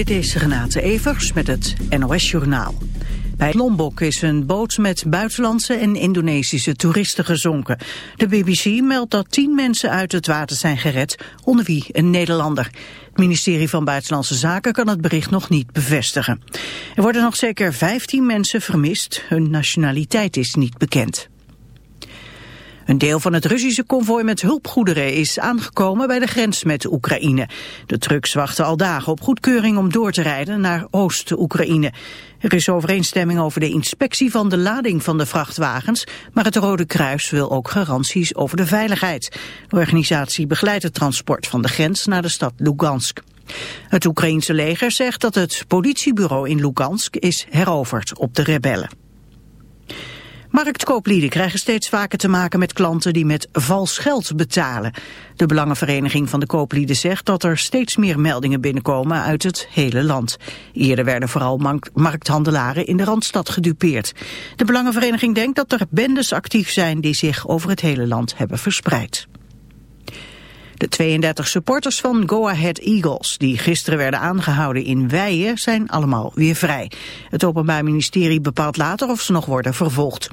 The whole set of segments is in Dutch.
Dit is Renate Evers met het NOS Journaal. Bij Lombok is een boot met buitenlandse en Indonesische toeristen gezonken. De BBC meldt dat tien mensen uit het water zijn gered, onder wie een Nederlander. Het ministerie van Buitenlandse Zaken kan het bericht nog niet bevestigen. Er worden nog zeker 15 mensen vermist, hun nationaliteit is niet bekend. Een deel van het Russische konvooi met hulpgoederen is aangekomen bij de grens met Oekraïne. De trucks wachten al dagen op goedkeuring om door te rijden naar Oost-Oekraïne. Er is overeenstemming over de inspectie van de lading van de vrachtwagens, maar het Rode Kruis wil ook garanties over de veiligheid. De organisatie begeleidt het transport van de grens naar de stad Lugansk. Het Oekraïense leger zegt dat het politiebureau in Lugansk is heroverd op de rebellen. Marktkooplieden krijgen steeds vaker te maken met klanten die met vals geld betalen. De Belangenvereniging van de Kooplieden zegt dat er steeds meer meldingen binnenkomen uit het hele land. Eerder werden vooral markthandelaren in de Randstad gedupeerd. De Belangenvereniging denkt dat er bendes actief zijn die zich over het hele land hebben verspreid. De 32 supporters van Go Ahead Eagles, die gisteren werden aangehouden in Weijen, zijn allemaal weer vrij. Het Openbaar Ministerie bepaalt later of ze nog worden vervolgd.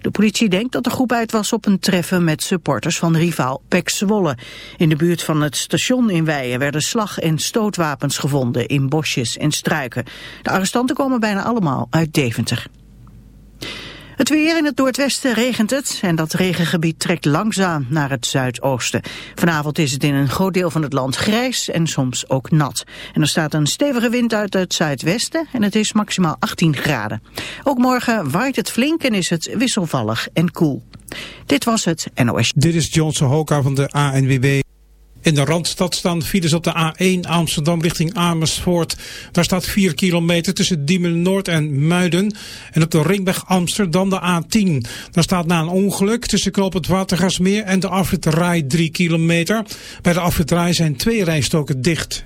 De politie denkt dat de groep uit was op een treffen met supporters van rivaal Pek Zwolle. In de buurt van het station in Weijen werden slag- en stootwapens gevonden in bosjes en struiken. De arrestanten komen bijna allemaal uit Deventer. Het weer in het noordwesten regent het en dat regengebied trekt langzaam naar het zuidoosten. Vanavond is het in een groot deel van het land grijs en soms ook nat. En er staat een stevige wind uit het zuidwesten en het is maximaal 18 graden. Ook morgen waait het flink en is het wisselvallig en koel. Dit was het NOS. Dit is Johnson Hoka van de ANWB. In de Randstad staan files op de A1 Amsterdam richting Amersfoort. Daar staat 4 kilometer tussen Diemen Noord en Muiden. En op de ringweg Amsterdam de A10. Daar staat na een ongeluk tussen Knoop het Watergasmeer en de afrit 3 kilometer. Bij de afrit zijn twee rijstoken dicht.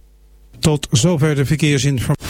Tot zover de verkeersinformatie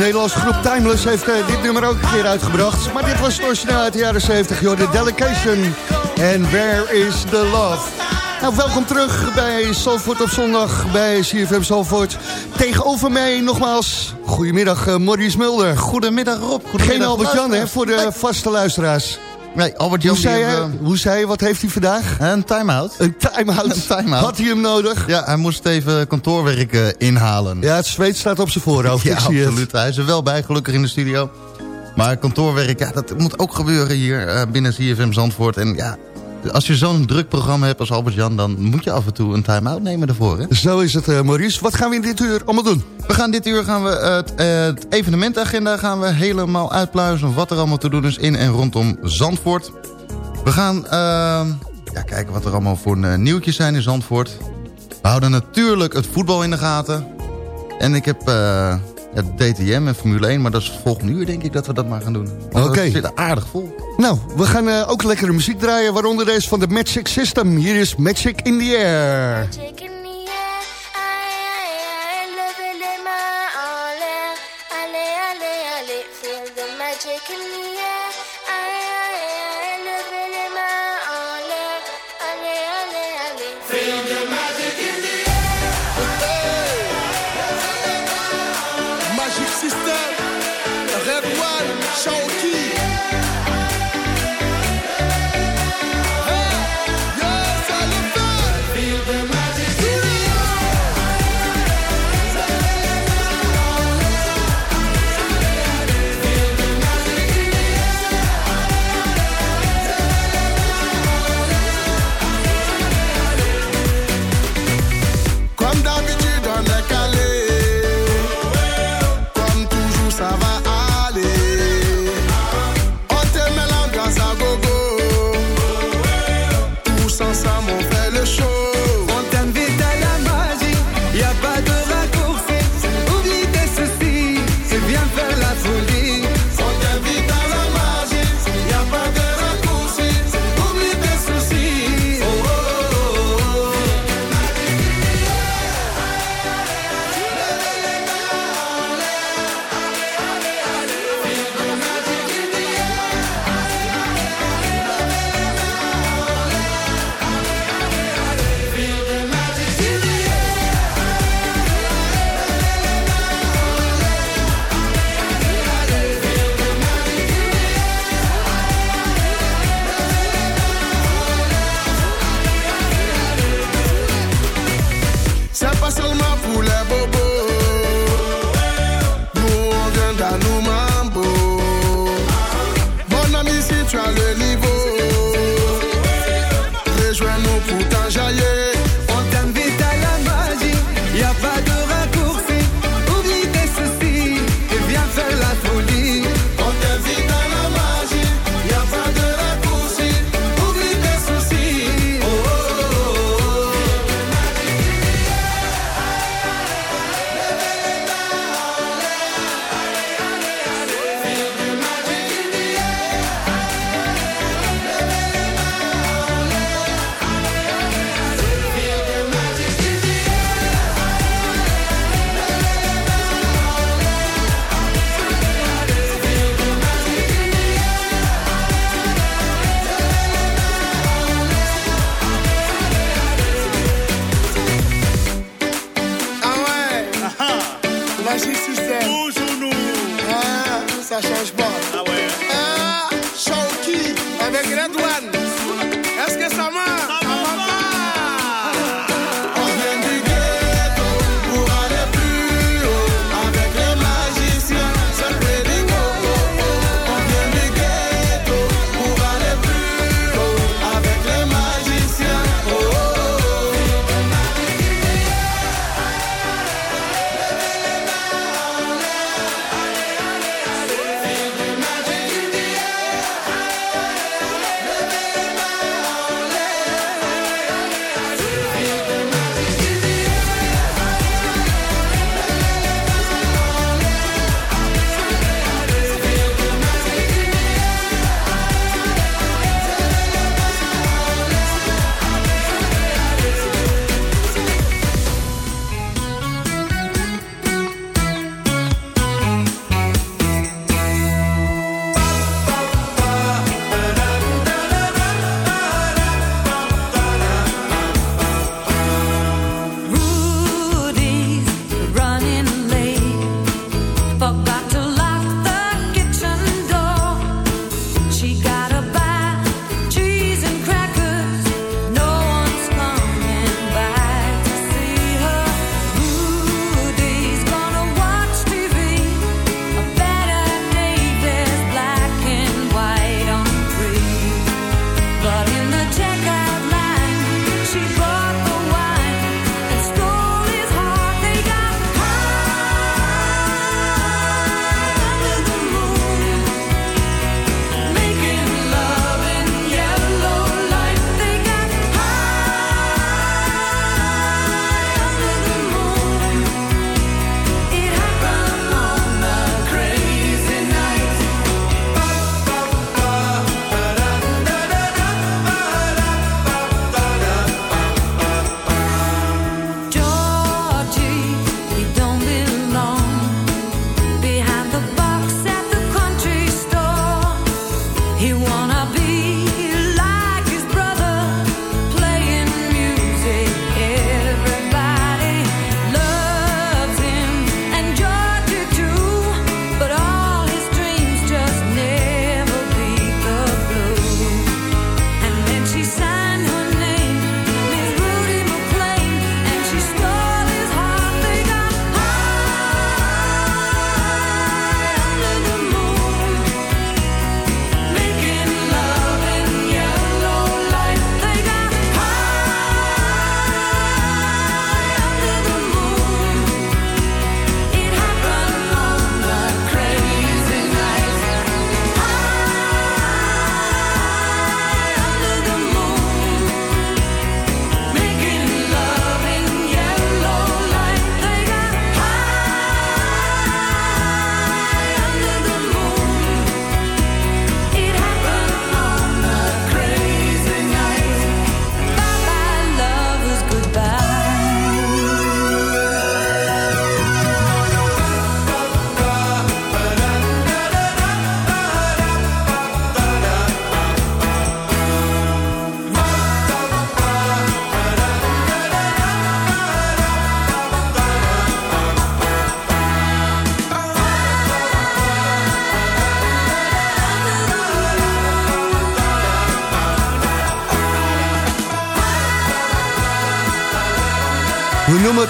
Nederlandse groep Timeless heeft uh, dit nummer ook een keer uitgebracht. Maar dit was het origineel uit de jaren 70, joh. De Delegation. En Where is the Love? Nou, welkom terug bij Salford op zondag bij CFM Salford. Tegenover mij nogmaals, goedemiddag uh, Maurice Mulder. Goedemiddag Rob. Goedemiddag, Geen Albert-Jan hè, voor de vaste luisteraars. Nee, Albert Jan... Hoe zei, hij, hoe zei wat heeft hij vandaag? Een time-out. Een time-out. time Had hij hem nodig? Ja, hij moest even kantoorwerk uh, inhalen. Ja, het zweet staat op zijn voorhoofd. ja, absoluut. Hij is er wel bij, gelukkig in de studio. Maar kantoorwerk, ja, dat moet ook gebeuren hier uh, binnen CFM Zandvoort. En ja, als je zo'n druk programma hebt als Albert-Jan... dan moet je af en toe een time-out nemen ervoor. Hè? Zo is het, uh, Maurice. Wat gaan we in dit uur allemaal doen? We gaan dit uur gaan we het, uh, het evenementagenda gaan we helemaal uitpluizen... wat er allemaal te doen is in en rondom Zandvoort. We gaan ja, kijken wat er allemaal voor nieuwtjes zijn in Zandvoort. We houden natuurlijk het voetbal in de gaten. En ik heb het DTM en Formule 1, maar dat is volgende uur denk ik dat we dat maar gaan doen. Oké. Okay. Het zit aardig vol. Nou, we gaan uh, ook lekkere muziek draaien, waaronder deze van de Magic System. Hier is Magic in the Air.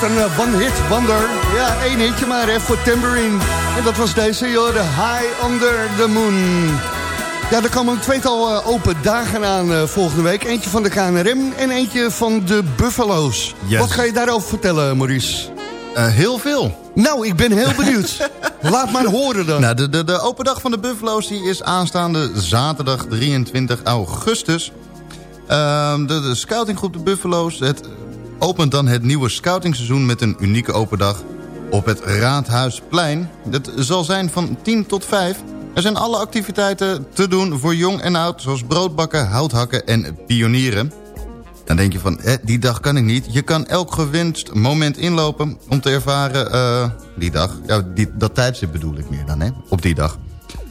Het een eh, one-hit wonder. Ja, één hitje maar hè, voor Tambourine. En dat was deze, joh, de High Under the Moon. Ja, er komen een tweetal uh, open dagen aan uh, volgende week. Eentje van de KNRM en eentje van de Buffalo's. Yes. Wat ga je daarover vertellen, Maurice? Uh, heel veel. Nou, ik ben heel benieuwd. Laat maar horen dan. Nou, de, de, de open dag van de Buffalo's die is aanstaande zaterdag 23 augustus. Ehm, de, de scoutinggroep de Buffalo's het opent dan het nieuwe scoutingseizoen... met een unieke open dag op het Raadhuisplein. Het zal zijn van 10 tot 5... Er zijn alle activiteiten te doen voor jong en oud... zoals broodbakken, houthakken en pionieren. Dan denk je van, eh, die dag kan ik niet. Je kan elk gewinst moment inlopen om te ervaren... Uh, die dag, ja, die, dat tijdstip bedoel ik meer dan, hè, op die dag.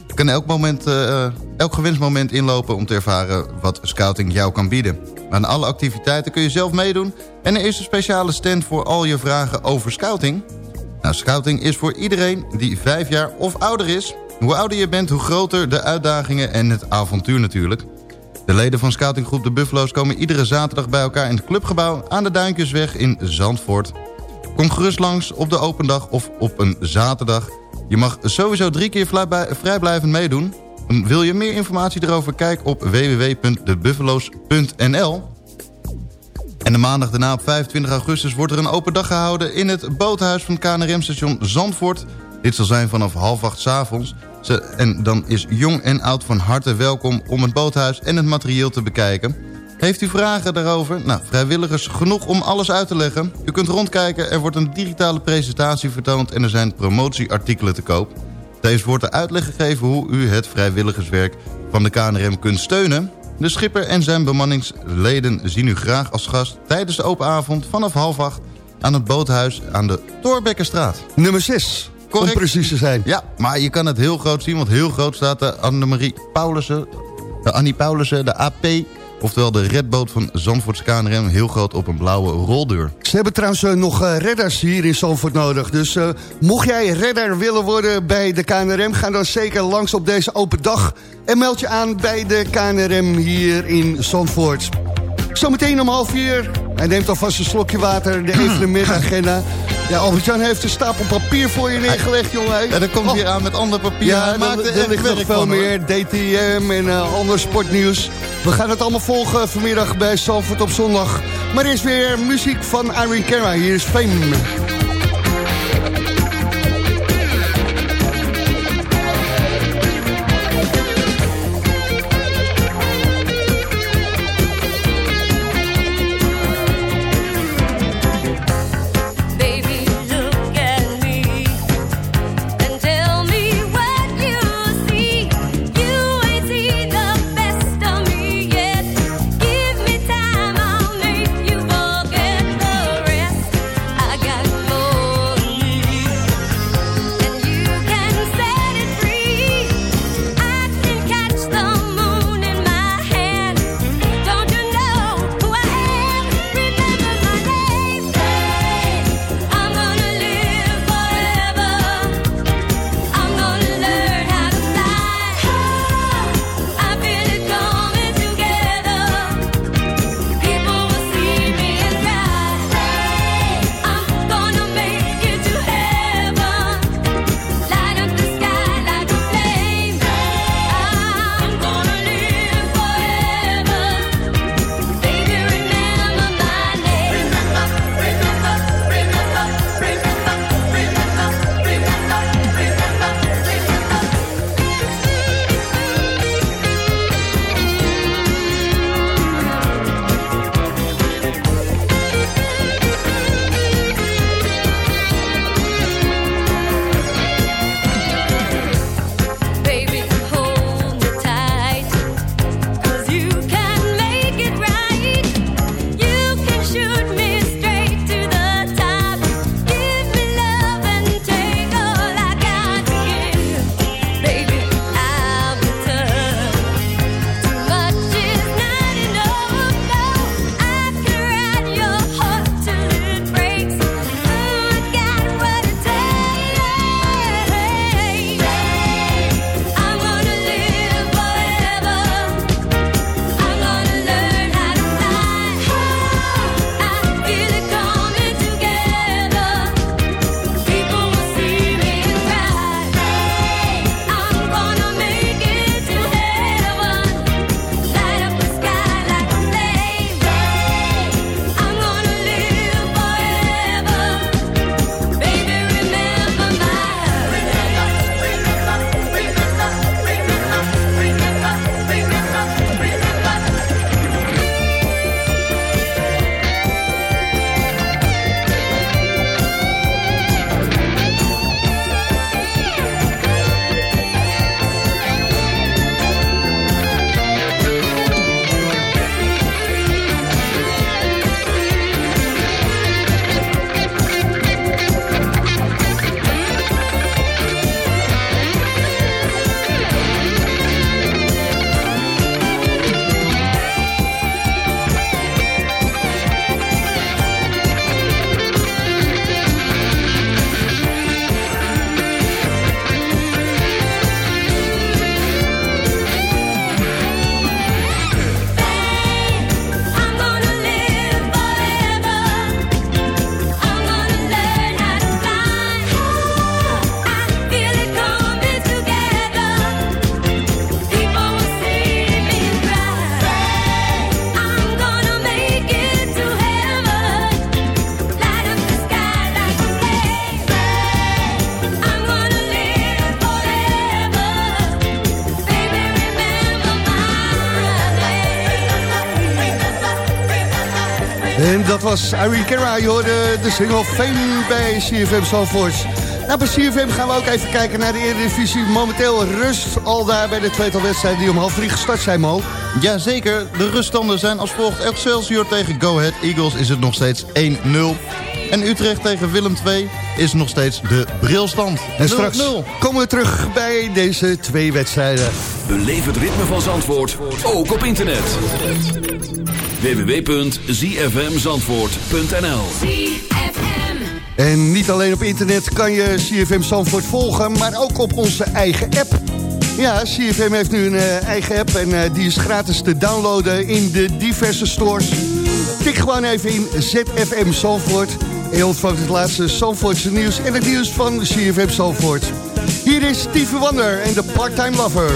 Je kan elk, moment, uh, elk gewinstmoment inlopen om te ervaren wat scouting jou kan bieden. Aan alle activiteiten kun je zelf meedoen... en er is een speciale stand voor al je vragen over scouting... Nou, scouting is voor iedereen die vijf jaar of ouder is. Hoe ouder je bent, hoe groter de uitdagingen en het avontuur natuurlijk. De leden van scoutinggroep De Buffalo's komen iedere zaterdag bij elkaar in het clubgebouw... aan de Duinkjesweg in Zandvoort. Kom gerust langs op de open dag of op een zaterdag. Je mag sowieso drie keer vrijblijvend meedoen. Wil je meer informatie erover? Kijk op www.debuffalo's.nl. En de maandag daarna op 25 augustus wordt er een open dag gehouden... in het boothuis van KNRM-station Zandvoort. Dit zal zijn vanaf half acht s avonds. En dan is jong en oud van harte welkom om het boothuis en het materieel te bekijken. Heeft u vragen daarover? Nou, vrijwilligers genoeg om alles uit te leggen. U kunt rondkijken, er wordt een digitale presentatie vertoond... en er zijn promotieartikelen te koop. Deze wordt er uitleg gegeven hoe u het vrijwilligerswerk van de KNRM kunt steunen... De schipper en zijn bemanningsleden zien u graag als gast... tijdens de open avond vanaf half acht aan het boothuis aan de Torbekkerstraat. Nummer 6, Correct. om precies te zijn. Ja, maar je kan het heel groot zien, want heel groot staat de Annemarie Paulussen... de Annie Paulussen, de AP Oftewel de redboot van Zandvoortse KNRM heel groot op een blauwe roldeur. Ze hebben trouwens uh, nog uh, redders hier in Zandvoort nodig. Dus uh, mocht jij redder willen worden bij de KNRM... ga dan zeker langs op deze open dag... en meld je aan bij de KNRM hier in Zandvoort. Zometeen om half vier. Hij neemt alvast een slokje water, de evenementagenda. Ja, Albert-Jan heeft een stapel papier voor je neergelegd, jongen. Ja, dan komt hij oh. aan met ander papier. Ja, maakt er ligt nog veel meer. DTM en uh, ander sportnieuws. We gaan het allemaal volgen vanmiddag bij Salford op zondag. Maar eerst weer muziek van Irene Cara. Hier is Fame. Was Irene Cara, je hoorde de single Fame bij CFM Zalvoort. Nou, bij CFM gaan we ook even kijken naar de Eredivisie. Momenteel rust al daar bij de tweetal wedstrijden die om half drie gestart zijn, Mo. Jazeker, de ruststanden zijn als volgt. Excelsior tegen Go Ahead Eagles is het nog steeds 1-0. En Utrecht tegen Willem II is nog steeds de brilstand. En straks 0-0. komen we terug bij deze twee wedstrijden. Beleef het ritme van Zandvoort, ook op internet. www.zfmzandvoort.nl En niet alleen op internet kan je CFM Zandvoort volgen, maar ook op onze eigen app. Ja, CFM heeft nu een eh, eigen app en eh, die is gratis te downloaden in de diverse stores. Tik gewoon even in ZFM Zandvoort en je ontvangt het laatste Zandvoortse nieuws en het nieuws van CFM Zandvoort. Hier is Stevie Wonder en de Part-Time Lover.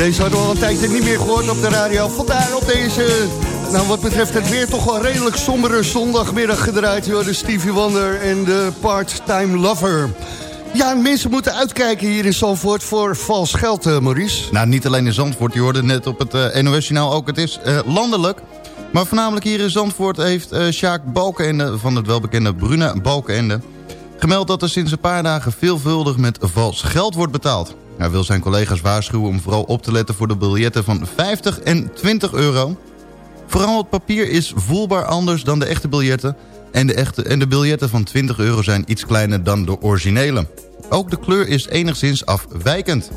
Deze hadden we al een tijdje niet meer gehoord op de radio. Vandaar op deze, nou wat betreft het weer, toch wel redelijk sombere zondagmiddag gedraaid. Hoorde Stevie Wonder en de Part-Time Lover. Ja, mensen moeten uitkijken hier in Zandvoort voor vals geld, eh, Maurice. Nou, niet alleen in Zandvoort, je hoorde net op het eh, NOS-journaal ook. Het is eh, landelijk. Maar voornamelijk hier in Zandvoort heeft eh Sjaak Balkenende... van het welbekende Bruna Balkenende... gemeld dat er sinds een paar dagen veelvuldig met vals geld wordt betaald. Hij wil zijn collega's waarschuwen om vooral op te letten voor de biljetten van 50 en 20 euro. Vooral het papier is voelbaar anders dan de echte biljetten... en de, echte, en de biljetten van 20 euro zijn iets kleiner dan de originele. Ook de kleur is enigszins afwijkend.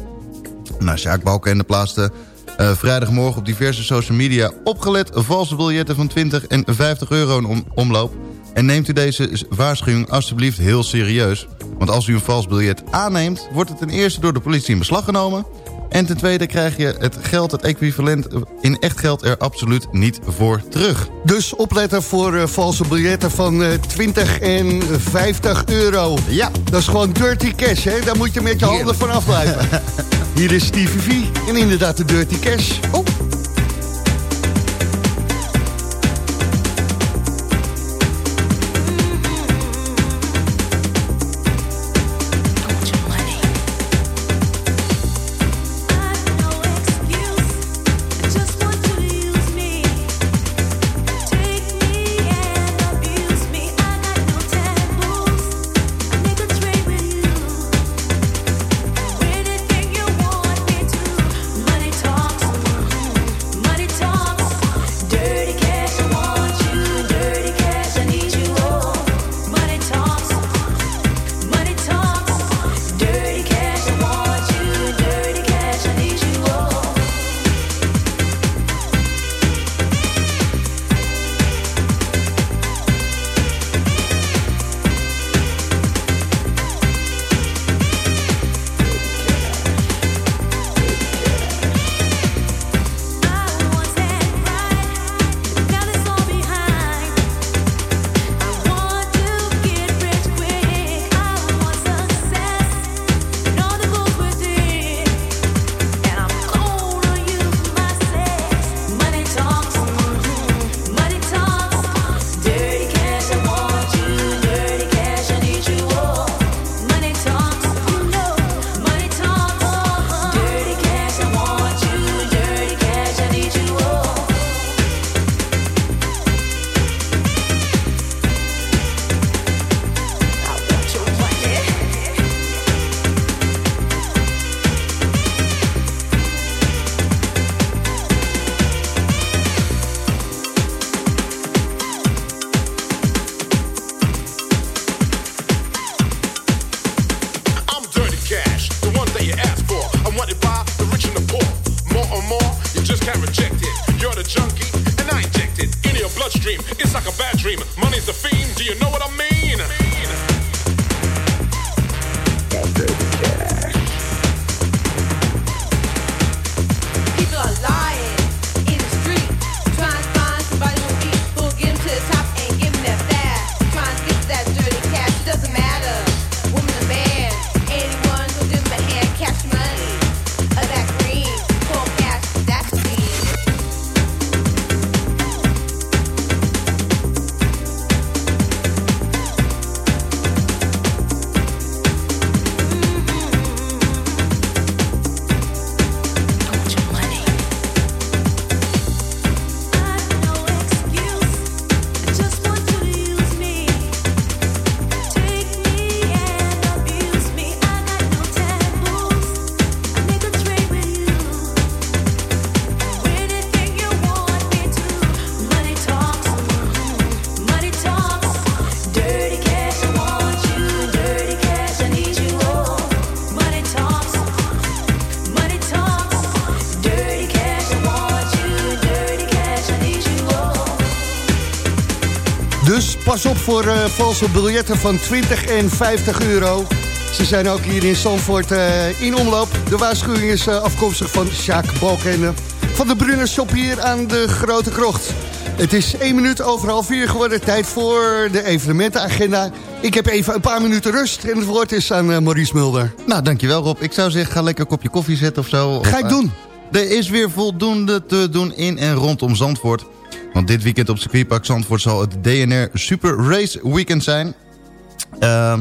Nou, Sjaak Balkenende plaatste eh, vrijdagmorgen op diverse social media... opgelet valse biljetten van 20 en 50 euro in om, omloop. En neemt u deze waarschuwing alsjeblieft heel serieus. Want als u een vals biljet aanneemt... wordt het ten eerste door de politie in beslag genomen... en ten tweede krijg je het geld, het equivalent in echt geld... er absoluut niet voor terug. Dus opletten voor uh, valse biljetten van uh, 20 en 50 euro. Ja. Dat is gewoon dirty cash, hè? Daar moet je met je handen van afblijven. Hier is Stevie V en inderdaad de dirty cash. Oh. Op voor uh, valse biljetten van 20 en 50 euro. Ze zijn ook hier in Zandvoort uh, in omloop. De waarschuwing is uh, afkomstig van Sjaak Balkende van de Brunner Shop hier aan de Grote Krocht. Het is 1 minuut over half 4 geworden. Tijd voor de evenementenagenda. Ik heb even een paar minuten rust en het woord is aan Maurice Mulder. Nou, dankjewel Rob. Ik zou zeggen, ga lekker een kopje koffie zetten of zo. Ga ik doen. Er is weer voldoende te doen in en rondom Zandvoort. Want dit weekend op circuitpark Zandvoort zal het DNR Super Race Weekend zijn. Uh,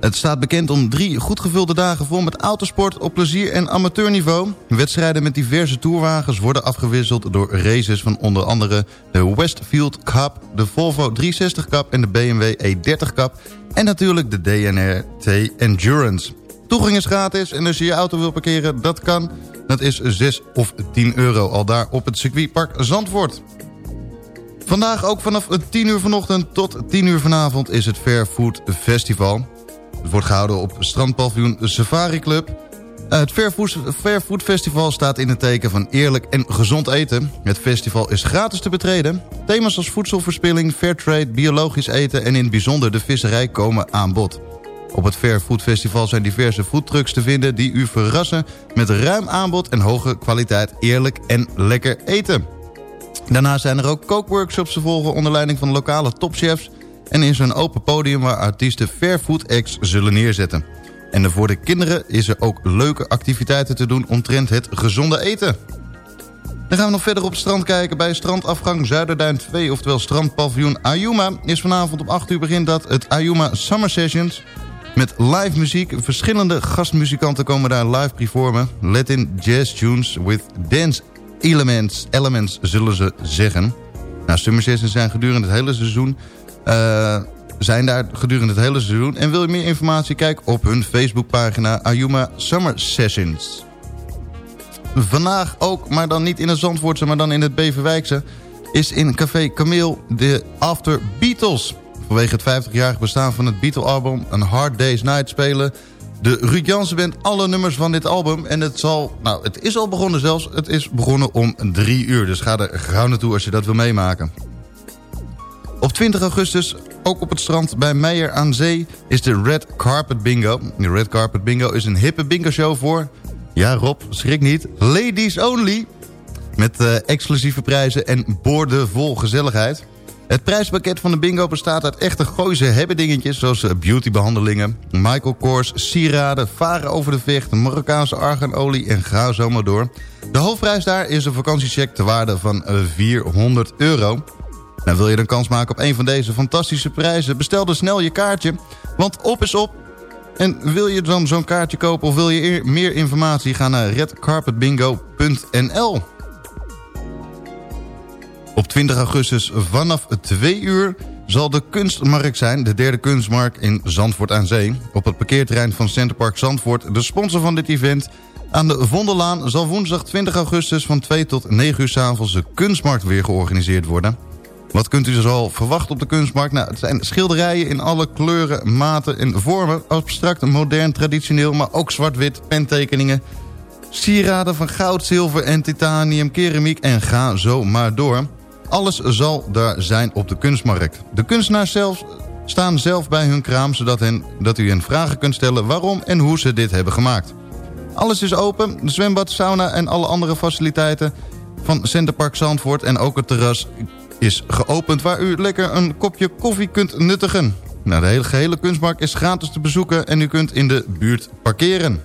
het staat bekend om drie goed gevulde dagen vol met autosport op plezier- en amateurniveau. Wedstrijden met diverse tourwagens worden afgewisseld door races van onder andere de Westfield Cup, de Volvo 360 Cup en de BMW E30 Cup. En natuurlijk de DNR T Endurance. Toegang is gratis en als je je auto wil parkeren, dat kan. Dat is 6 of 10 euro al daar op het circuitpark Zandvoort. Vandaag ook vanaf 10 uur vanochtend tot 10 uur vanavond is het Fair Food Festival. Het wordt gehouden op strandpaviljoen Safari Club. Het Fair Food, Fair Food Festival staat in het teken van eerlijk en gezond eten. Het festival is gratis te betreden. Thema's als voedselverspilling, fairtrade, biologisch eten... en in het bijzonder de visserij komen aan bod. Op het Fair Food Festival zijn diverse foodtrucks te vinden... die u verrassen met ruim aanbod en hoge kwaliteit eerlijk en lekker eten. Daarna zijn er ook kookworkshops te volgen onder leiding van lokale topchefs... en is er een open podium waar artiesten Fair Food Acts zullen neerzetten. En voor de kinderen is er ook leuke activiteiten te doen omtrent het gezonde eten. Dan gaan we nog verder op het strand kijken. Bij strandafgang Zuiderduin 2, oftewel strandpaviljoen Ayuma... is vanavond om 8 uur begint dat het Ayuma Summer Sessions... met live muziek. Verschillende gastmuzikanten komen daar live performen. Latin jazz tunes with dance elements, elements zullen ze zeggen. Nou, Summer Sessions zijn gedurende het hele seizoen... Uh, zijn daar gedurende het hele seizoen. En wil je meer informatie, kijk op hun Facebookpagina Ayuma Summer Sessions. Vandaag ook, maar dan niet in het Zandvoortse, maar dan in het Beverwijkse... is in Café Camille de After Beatles. Vanwege het 50-jarig bestaan van het Beatle-album... een Hard Day's Night spelen... De Ruud Jansen alle nummers van dit album. En het zal, nou het is al begonnen zelfs. Het is begonnen om drie uur. Dus ga er gauw naartoe als je dat wil meemaken. Op 20 augustus, ook op het strand bij Meijer aan Zee, is de Red Carpet Bingo. De Red Carpet Bingo is een hippe bingo show voor ja, Rob, schrik niet. Ladies only. Met uh, exclusieve prijzen en boordevol gezelligheid. Het prijspakket van de bingo bestaat uit echte gooise hebbedingetjes... zoals uh, beautybehandelingen, Michael Kors, sieraden, varen over de vecht... Marokkaanse arganolie en ga zo maar door. De hoofdprijs daar is een vakantiecheck te waarde van 400 eh, euro. Nou, wil je dan kans maken op een van deze fantastische prijzen... bestel dan snel je kaartje, want op is op en wil je dan zo'n kaartje kopen of wil je meer informatie... ga naar redcarpetbingo.nl Op 20 augustus vanaf 2 uur zal de kunstmarkt zijn... de derde kunstmarkt in Zandvoort aan Zee. Op het parkeerterrein van Centerpark Zandvoort... de sponsor van dit event... Aan de Vondellaan zal woensdag 20 augustus van 2 tot 9 uur s avonds de kunstmarkt weer georganiseerd worden. Wat kunt u dus al verwachten op de kunstmarkt? Nou, het zijn schilderijen in alle kleuren, maten en vormen. Abstract, modern, traditioneel, maar ook zwart-wit, pentekeningen. Sieraden van goud, zilver en titanium, keramiek en ga zo maar door. Alles zal daar zijn op de kunstmarkt. De kunstenaars zelf staan zelf bij hun kraam... zodat hen, dat u hen vragen kunt stellen waarom en hoe ze dit hebben gemaakt. Alles is open, de zwembad, sauna en alle andere faciliteiten... van Centerpark Zandvoort en ook het terras is geopend... waar u lekker een kopje koffie kunt nuttigen. Nou, de hele gehele kunstmarkt is gratis te bezoeken... en u kunt in de buurt parkeren.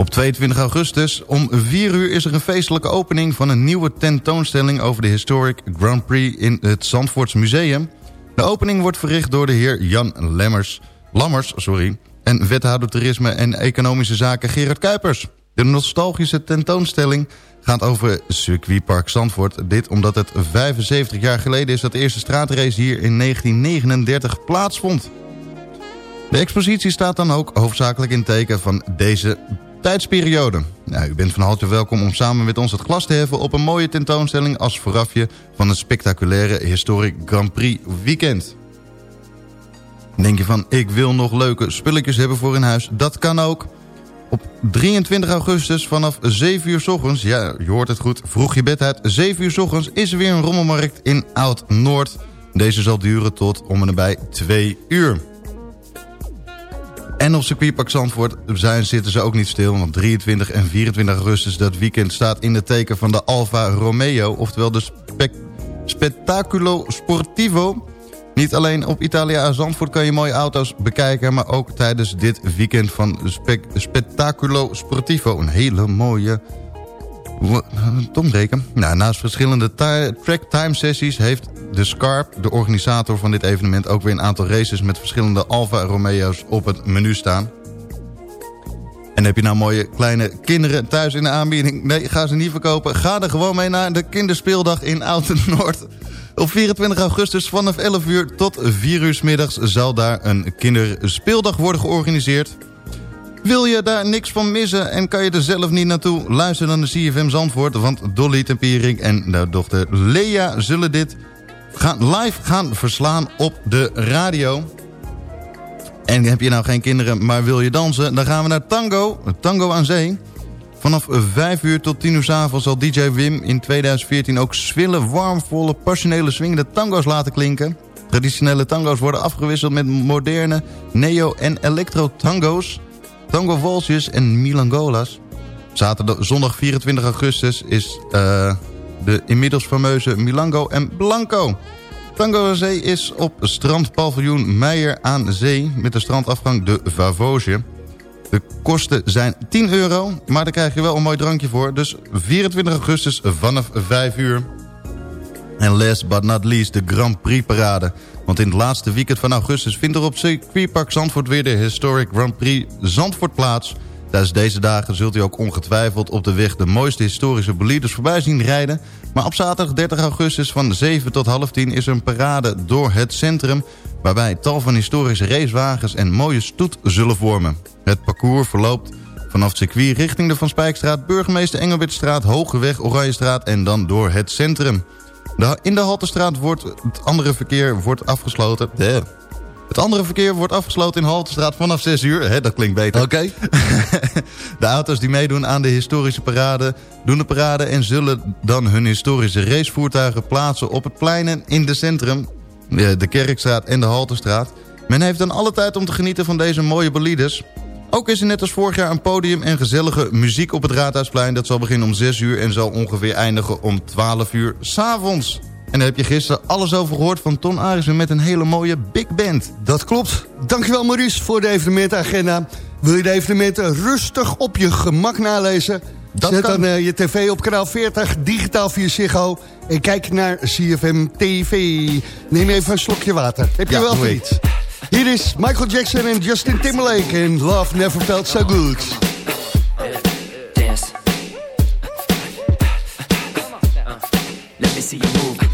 Op 22 augustus om 4 uur is er een feestelijke opening... van een nieuwe tentoonstelling over de Historic Grand Prix... in het Zandvoorts Museum. De opening wordt verricht door de heer Jan Lemmers, Lammers... Sorry, en wethouder toerisme en economische zaken Gerard Kuipers. De nostalgische tentoonstelling gaat over circuitpark Zandvoort. Dit omdat het 75 jaar geleden is dat de eerste straatrace hier in 1939 plaatsvond. De expositie staat dan ook hoofdzakelijk in teken van deze tijdsperiode. Nou, u bent van harte welkom om samen met ons het glas te heffen... op een mooie tentoonstelling als voorafje van een spectaculaire Historic Grand Prix weekend. Denk je van, ik wil nog leuke spulletjes hebben voor in huis? Dat kan ook... Op 23 augustus vanaf 7 uur s ochtends, ja, je hoort het goed, vroeg je bed uit. 7 uur s ochtends is er weer een rommelmarkt in Oud-Noord. Deze zal duren tot om en nabij 2 uur. En op circuitpark Zandvoort zijn, zitten ze ook niet stil. Want op 23 en 24 augustus dat weekend staat in de teken van de Alfa Romeo. Oftewel de Spectaculo Sportivo. Niet alleen op Italia Zandvoort kan je mooie auto's bekijken... maar ook tijdens dit weekend van Spe Spectaculo Sportivo. Een hele mooie... Tombreken. Nou, naast verschillende track time sessies heeft de Scarp, de organisator van dit evenement... ook weer een aantal races met verschillende Alfa Romeo's op het menu staan. En heb je nou mooie kleine kinderen thuis in de aanbieding? Nee, ga ze niet verkopen. Ga er gewoon mee naar de kinderspeeldag in Oud-Noord... Op 24 augustus vanaf 11 uur tot 4 uur middags zal daar een kinderspeeldag worden georganiseerd. Wil je daar niks van missen en kan je er zelf niet naartoe? Luister dan naar CFM Zandvoort, want Dolly Tempering en de dochter Lea zullen dit gaan, live gaan verslaan op de radio. En heb je nou geen kinderen, maar wil je dansen? Dan gaan we naar Tango, Tango aan Zee. Vanaf 5 uur tot 10 uur s avonds zal DJ Wim in 2014 ook swille, warmvolle, passionele swingende tango's laten klinken. Traditionele tango's worden afgewisseld met moderne neo- en electro-tango's, tango valsjes en milangola's. Zaterdag, zondag 24 augustus is uh, de inmiddels fameuze Milango en Blanco. Tango aan Zee is op strandpaviljoen Meijer aan Zee... met de strandafgang de Vavoge. De kosten zijn 10 euro, maar daar krijg je wel een mooi drankje voor. Dus 24 augustus vanaf 5 uur. En last but not least de Grand Prix parade. Want in het laatste weekend van augustus vindt er op circuitpark Zandvoort weer de Historic Grand Prix Zandvoort plaats. Tijdens deze dagen zult u ook ongetwijfeld op de weg de mooiste historische bolides voorbij zien rijden. Maar op zaterdag 30 augustus van 7 tot half 10 is er een parade door het centrum... waarbij tal van historische racewagens en mooie stoet zullen vormen. Het parcours verloopt vanaf circuit richting de Van Spijkstraat... Burgemeester Engelbertstraat, Hogeweg, Oranjestraat en dan door het centrum. In de Haltestraat wordt het andere verkeer wordt afgesloten... Het andere verkeer wordt afgesloten in Haltestraat vanaf 6 uur. Dat klinkt beter. Oké. de auto's die meedoen aan de historische parade... doen de parade en zullen dan hun historische racevoertuigen plaatsen... op het pleinen in de centrum, de Kerkstraat en de Haltestraat. Men heeft dan alle tijd om te genieten van deze mooie bolides. Ook is er net als vorig jaar een podium en gezellige muziek op het Raadhuisplein. Dat zal beginnen om 6 uur en zal ongeveer eindigen om 12 uur s'avonds. En daar heb je gisteren alles over gehoord van Ton Arissen met een hele mooie big band. Dat klopt. Dankjewel Maurice voor de evenementagenda. Wil je de evenementen rustig op je gemak nalezen? Dat Zet dan uh, je tv op kanaal 40, digitaal via Ziggo. En kijk naar CFM TV. Neem even een slokje water. Heb je ja, wel iets? Hier is Michael Jackson en Justin Timberlake in Love Never Felt So Good. See you move.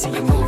see you move.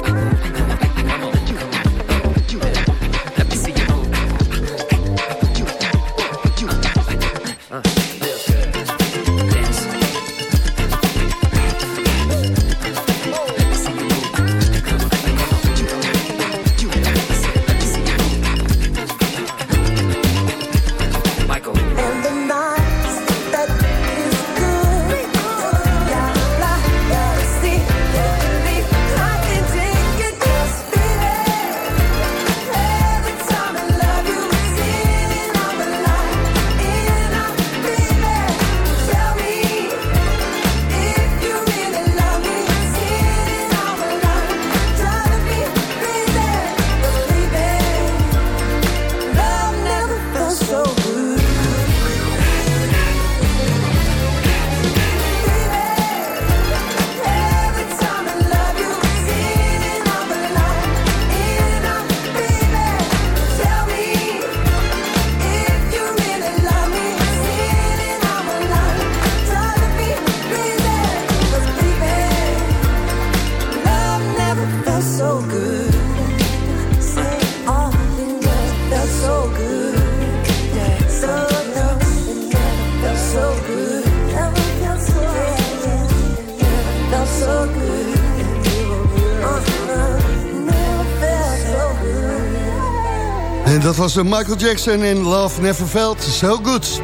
Was eh, Michael Jackson in Love Never Felt So Good.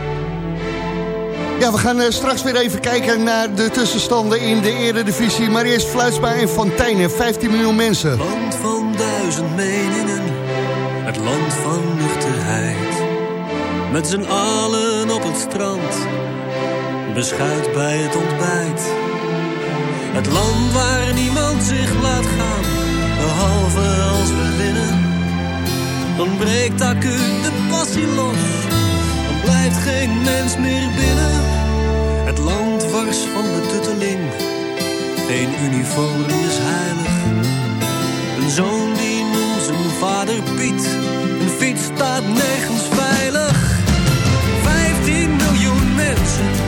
Ja, we gaan eh, straks weer even kijken naar de tussenstanden in de eredivisie. Maar eerst Fluitsma en Fontijn en 15 miljoen mensen. Land van duizend meningen, het land van nuchterheid. Met z'n allen op het strand, beschuit bij het ontbijt. Het land waar niemand zich laat gaan, behalve als we winnen. Dan breekt acuut de passie los, dan blijft geen mens meer binnen. Het land wars van betutteling, geen uniform is heilig. Een zoon die noemt zijn vader Piet, een fiets staat nergens veilig. 15 miljoen mensen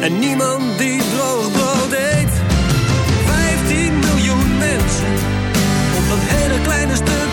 En niemand die droog brood eet. 15 miljoen mensen. Op dat hele kleine stukje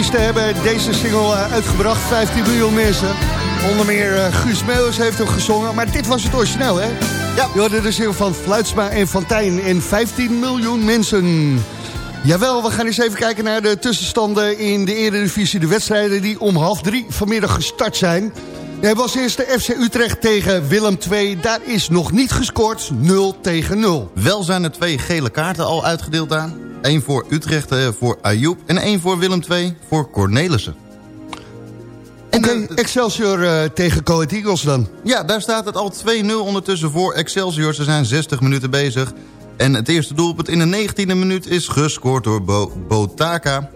artiesten hebben deze single eh, uitgebracht. 15 miljoen mensen. Onder meer eh, Guus Meeuwis heeft hem gezongen. Maar dit was het origineel, hè? Ja. Je hoorde de single van Fluitsma en Fontijn. En 15 miljoen mensen. Jawel, we gaan eens even kijken naar de tussenstanden in de Eredivisie. De wedstrijden die om half drie vanmiddag gestart zijn. Er was eerst de FC Utrecht tegen Willem II. Daar is nog niet gescoord. 0 tegen 0. Wel zijn er twee gele kaarten al uitgedeeld daar. Eén voor Utrecht eh, voor Ayoub en één voor Willem II voor Cornelissen. Oké, Excelsior eh, tegen Coët Eagles dan. Ja, daar staat het al 2-0 ondertussen voor Excelsior. Ze zijn 60 minuten bezig. En het eerste doelpunt in de 19e minuut is gescoord door Bo Botaka.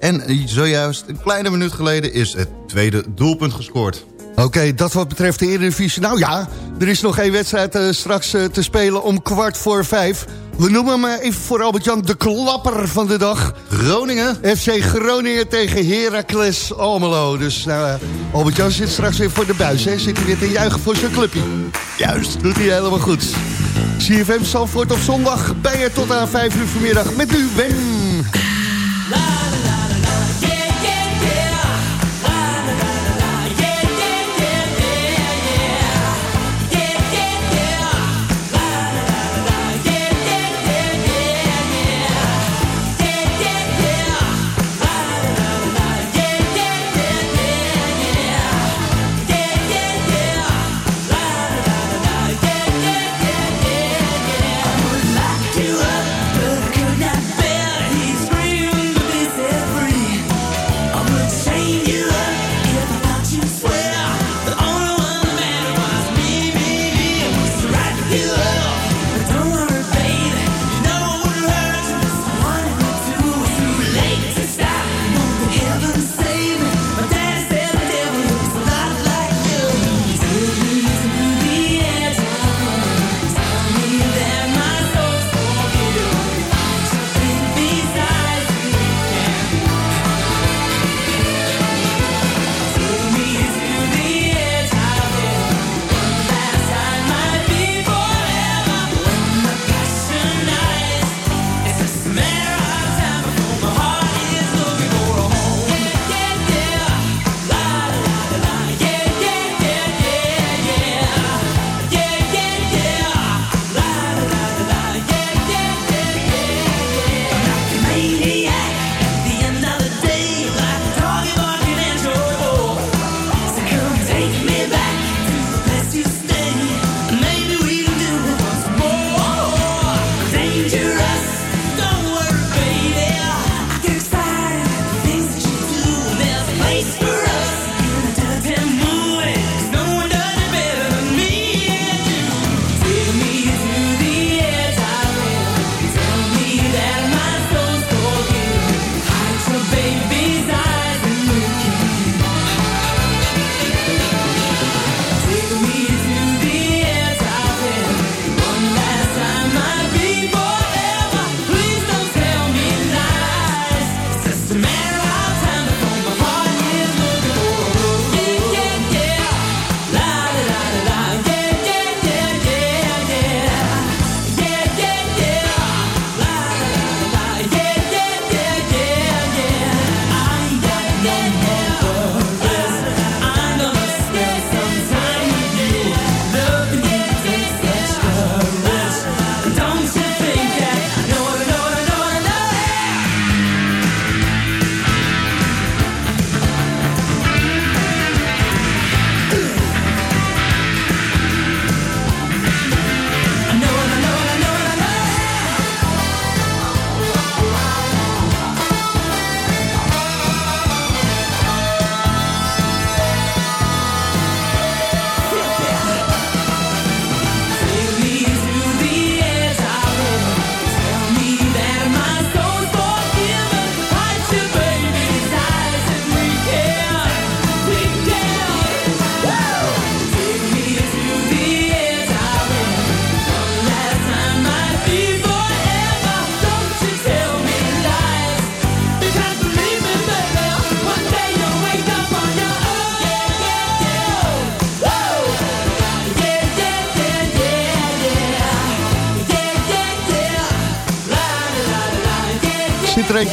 En zojuist, een kleine minuut geleden, is het tweede doelpunt gescoord. Oké, dat wat betreft de Eredivisie. Nou ja, er is nog één wedstrijd eh, straks eh, te spelen om kwart voor vijf. We noemen hem eh, even voor Albert-Jan de klapper van de dag. Groningen. FC Groningen tegen Heracles Almelo. Dus nou, Albert-Jan zit straks weer voor de buis. Hè? Zit hij weer te juichen voor zijn clubje. Juist, doet hij helemaal goed. CFM Zandvoort op zondag. Bij je tot aan vijf uur vanmiddag met u, Ben. zit er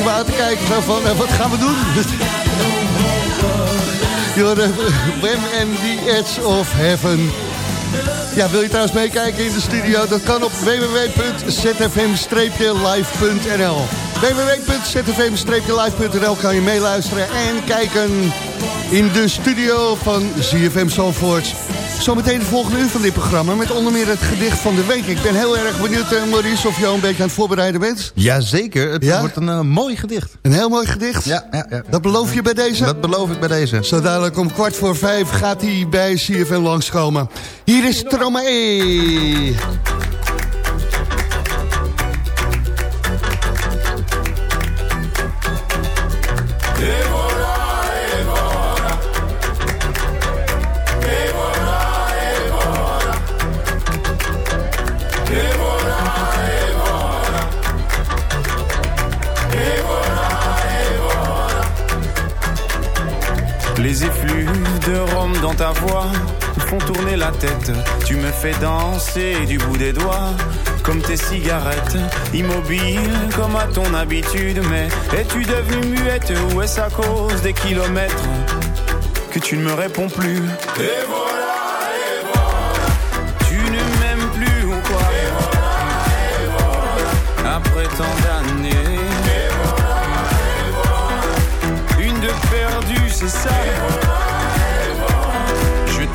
aan te kijken van, eh, wat gaan we doen? Jorden, Wem and the Edge of Heaven. Ja, wil je trouwens meekijken in de studio? Dat kan op www.zfm-live.nl www.zfm-live.nl kan je meeluisteren en kijken in de studio van ZFM Zalvoort. Zometeen de volgende uur van dit programma met onder meer het gedicht van de week. Ik ben heel erg benieuwd, uh, Maurice, of je al een beetje aan het voorbereiden bent. Jazeker, het Ja? wordt een eh, mooi gedicht. Een heel mooi gedicht? Ja, ja, ja. Dat beloof je bij deze? Dat beloof ik bij deze. Zo dadelijk om kwart voor vijf gaat hij bij CFM langskomen. Hier is Tromae. Les dans ta voix me font tourner la tête. Tu me fais danser du bout des doigts, comme tes cigarettes. Immobile comme à ton habitude, mais es-tu devenue muette ou est-ce à cause des kilomètres que tu ne me réponds plus? Et voilà, et voilà. Tu ne m'aimes plus ou quoi? Après tant d'années. Une de perdue, c'est ça. Je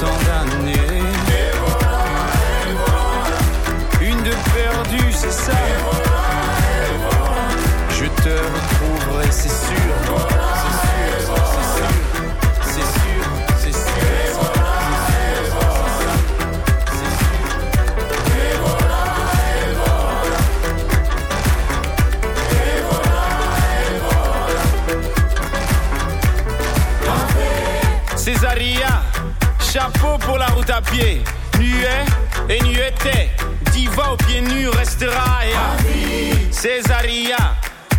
Tant d'années. Une de perdue, c'est ça. Je te retrouverai, c'est sûr. Pied. Nuet et nueté, diva aux pieds nus restera. Et à Césaria,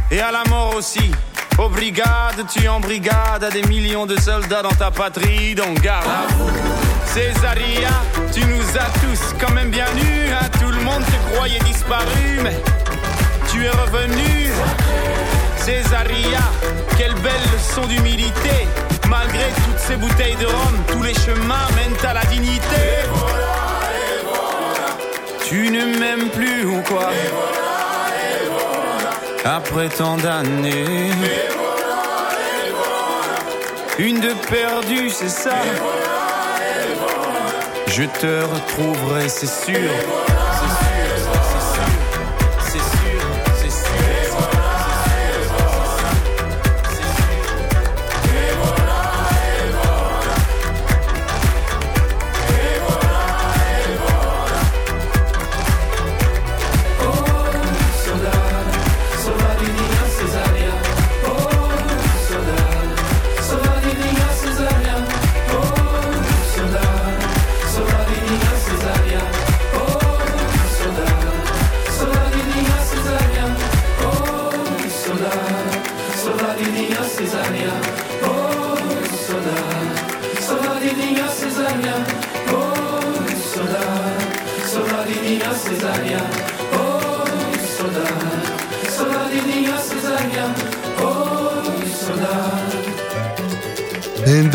et à la mort aussi. Aux brigades, tu en brigade, à des millions de soldats dans ta patrie, donc garde. Césaria, tu nous as tous quand même bien nus, hein. tout le monde te croyait disparu, mais tu es revenu. Césaria, quelle belle leçon d'humilité. Malgré toutes ces bouteilles de rhum, tous les chemins mènent à la dignité. Tu ne m'aimes plus ou quoi? Après tant d'années. Une de perdue, c'est ça. Je te retrouverai, c'est sûr.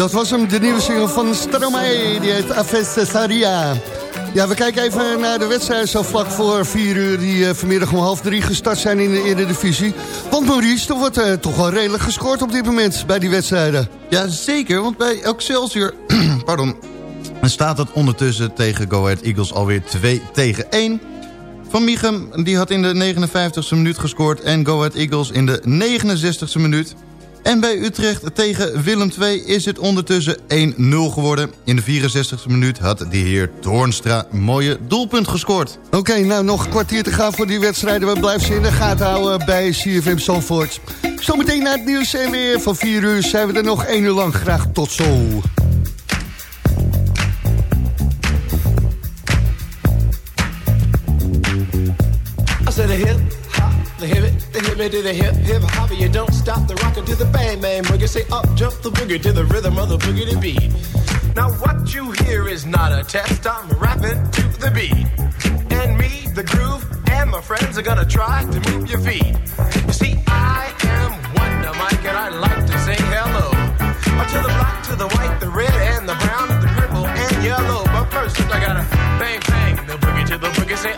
Dat was hem, de nieuwe single van Stromae, die heet Aves Cesaria. Ja, we kijken even naar de wedstrijd zo vlak voor 4 uur... die eh, vanmiddag om half drie gestart zijn in de Eredivisie. Want Maurice, er wordt eh, toch wel redelijk gescoord op dit moment bij die wedstrijden. Ja, zeker, want bij Excelsior pardon, staat het ondertussen tegen Go Ahead Eagles alweer 2 tegen 1. Van Michem die had in de 59ste minuut gescoord en Go Ahead Eagles in de 69ste minuut. En bij Utrecht tegen Willem II is het ondertussen 1-0 geworden. In de 64e minuut had de heer Toornstra een mooie doelpunt gescoord. Oké, nou nog een kwartier te gaan voor die wedstrijden. We blijven ze in de gaten houden bij CFM Zandvoort. Zometeen na het nieuws en weer van 4 uur zijn we er nog 1 uur lang. Graag tot zo. Hip to the hip hip hop. You don't stop the rockin' to the bang bang boogie. Say up jump the boogie to the rhythm of the boogie to beat. Now what you hear is not a test. I'm rapping to the beat, and me, the groove, and my friends are gonna try to move your feet. You see, I am Wonder Mike, and I like to say hello uh, to the black, to the white, the red, and the brown, the purple, and yellow. But first, I gotta bang bang the boogie to the boogie. Say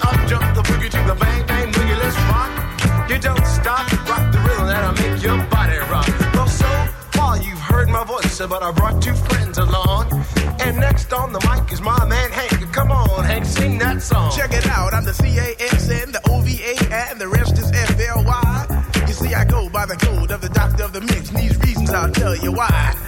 but I brought two friends along. And next on the mic is my man Hank. Come on, Hank, sing that song. Check it out, I'm the C-A-S-N, the O-V-A, and the rest is F-L-Y. You see, I go by the code of the doctor of the mix, and these reasons I'll tell you why.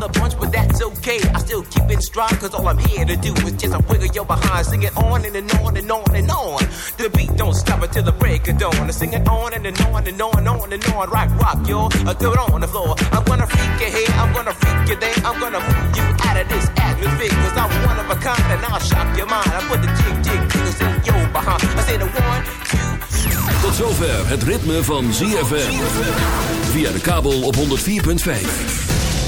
the bunch, but that's okay. I still keep it strong, cause all I'm here to do is just a wiggle your behind. Sing it on and, and on and on and on. The beat don't stop until the break of dawn. Sing it on and, and on and on and on and on. Rock, rock. I throw it on the floor. I'm gonna freak you here, I'm gonna freak you there. I'm gonna move you out of this atmosphere, cause I'm one of a kind and I'll shock your mind. I put the jig, jig, jiggles in your behind. I say the one, two, Tot zover het ritme van ZFM. Via de kabel op 104.5.